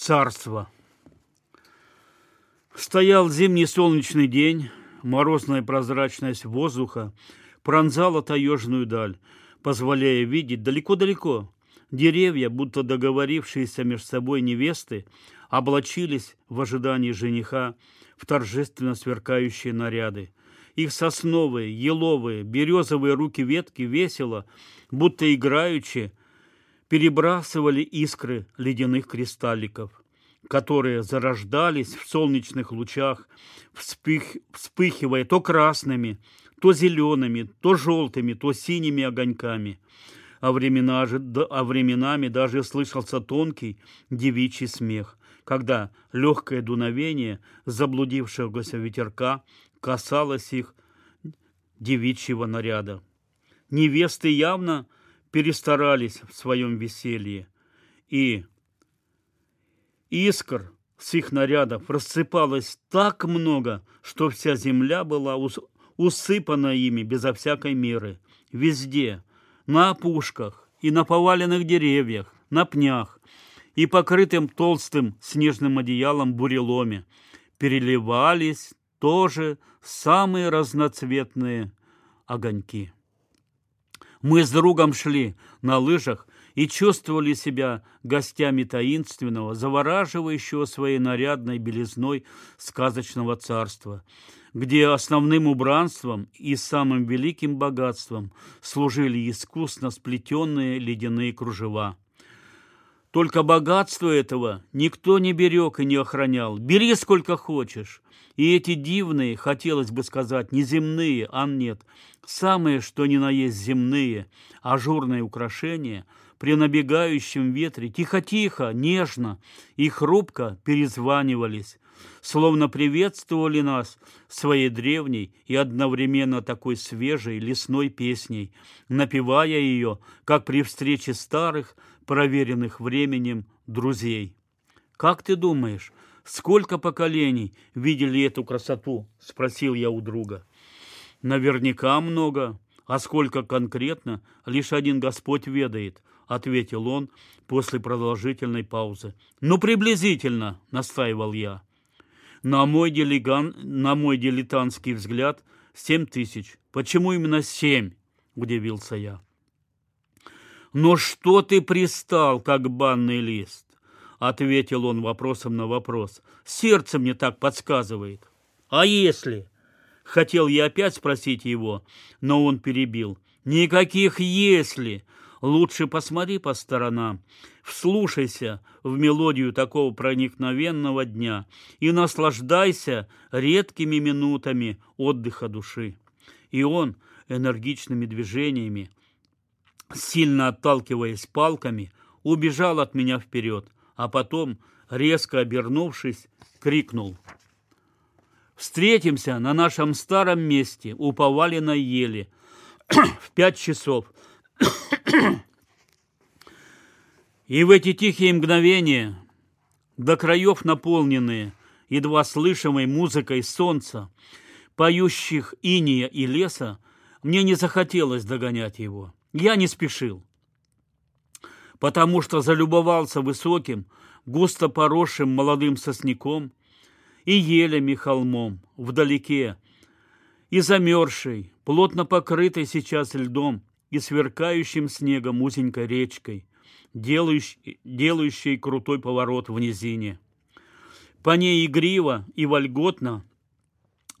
Царство. Стоял зимний солнечный день, морозная прозрачность воздуха пронзала таежную даль, позволяя видеть далеко-далеко. Деревья, будто договорившиеся между собой невесты, облачились в ожидании жениха в торжественно сверкающие наряды. Их сосновые, еловые, березовые руки ветки весело, будто играючи, перебрасывали искры ледяных кристалликов, которые зарождались в солнечных лучах, вспых, вспыхивая то красными, то зелеными, то желтыми, то синими огоньками. А, времена, а временами даже слышался тонкий девичий смех, когда легкое дуновение заблудившегося ветерка касалось их девичьего наряда. Невесты явно перестарались в своем веселье, и искр с их нарядов рассыпалось так много, что вся земля была усыпана ими безо всякой меры. Везде, на опушках и на поваленных деревьях, на пнях и покрытым толстым снежным одеялом буреломе переливались тоже самые разноцветные огоньки. Мы с другом шли на лыжах и чувствовали себя гостями таинственного, завораживающего своей нарядной белизной сказочного царства, где основным убранством и самым великим богатством служили искусно сплетенные ледяные кружева. Только богатство этого никто не берег и не охранял. Бери сколько хочешь. И эти дивные, хотелось бы сказать, неземные, а нет, самые, что ни на есть земные, ажурные украшения при набегающем ветре тихо-тихо, нежно и хрупко перезванивались, словно приветствовали нас своей древней и одновременно такой свежей лесной песней, напевая ее, как при встрече старых, проверенных временем друзей. Как ты думаешь, Сколько поколений видели эту красоту? Спросил я у друга. Наверняка много. А сколько конкретно, лишь один Господь ведает, ответил он после продолжительной паузы. Ну, приблизительно, настаивал я. На мой, делеган, на мой дилетантский взгляд, семь тысяч. Почему именно семь? Удивился я. Но что ты пристал, как банный лист? Ответил он вопросом на вопрос. Сердце мне так подсказывает. А если? Хотел я опять спросить его, но он перебил. Никаких «если». Лучше посмотри по сторонам, вслушайся в мелодию такого проникновенного дня и наслаждайся редкими минутами отдыха души. И он энергичными движениями, сильно отталкиваясь палками, убежал от меня вперед – а потом, резко обернувшись, крикнул. «Встретимся на нашем старом месте у поваленной ели в пять часов». И в эти тихие мгновения, до краев наполненные едва слышимой музыкой солнца, поющих иния и леса, мне не захотелось догонять его. Я не спешил потому что залюбовался высоким, густо поросшим молодым сосняком и елями холмом вдалеке, и замерзшей, плотно покрытой сейчас льдом и сверкающим снегом узенькой речкой, делающей, делающей крутой поворот в низине. По ней игриво и вольготно,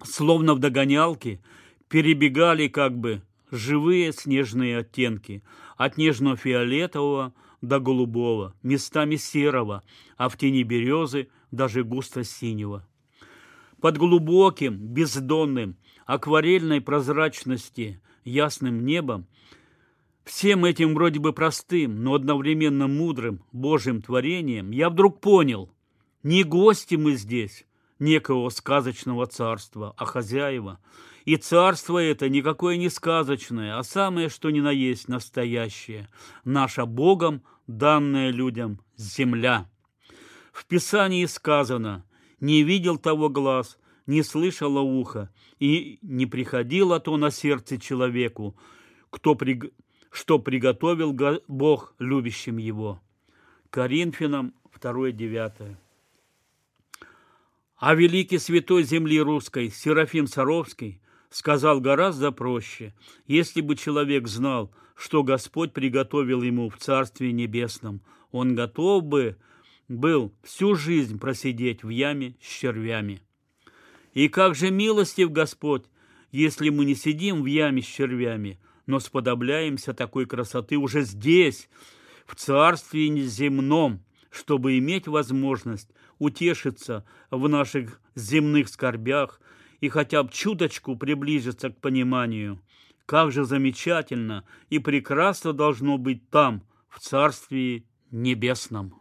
словно в догонялке, перебегали как бы живые снежные оттенки от нежно-фиолетового до голубого, местами серого, а в тени березы даже густо синего. Под глубоким, бездонным, акварельной прозрачности ясным небом всем этим вроде бы простым, но одновременно мудрым Божьим творением я вдруг понял, не гости мы здесь, некого сказочного царства, а хозяева. И царство это никакое не сказочное, а самое, что ни на есть, настоящее. Наша Богом, данная людям, земля. В Писании сказано «Не видел того глаз, не слышало ухо, и не приходило то на сердце человеку, кто при... что приготовил Бог любящим его». Коринфянам 2 9 А великий святой земли русской Серафим Саровский сказал гораздо проще. Если бы человек знал, что Господь приготовил ему в Царстве Небесном, он готов бы был всю жизнь просидеть в яме с червями. И как же милостив Господь, если мы не сидим в яме с червями, но сподобляемся такой красоты уже здесь, в Царстве Неземном, чтобы иметь возможность утешиться в наших земных скорбях и хотя бы чуточку приблизиться к пониманию, как же замечательно и прекрасно должно быть там, в Царстве Небесном.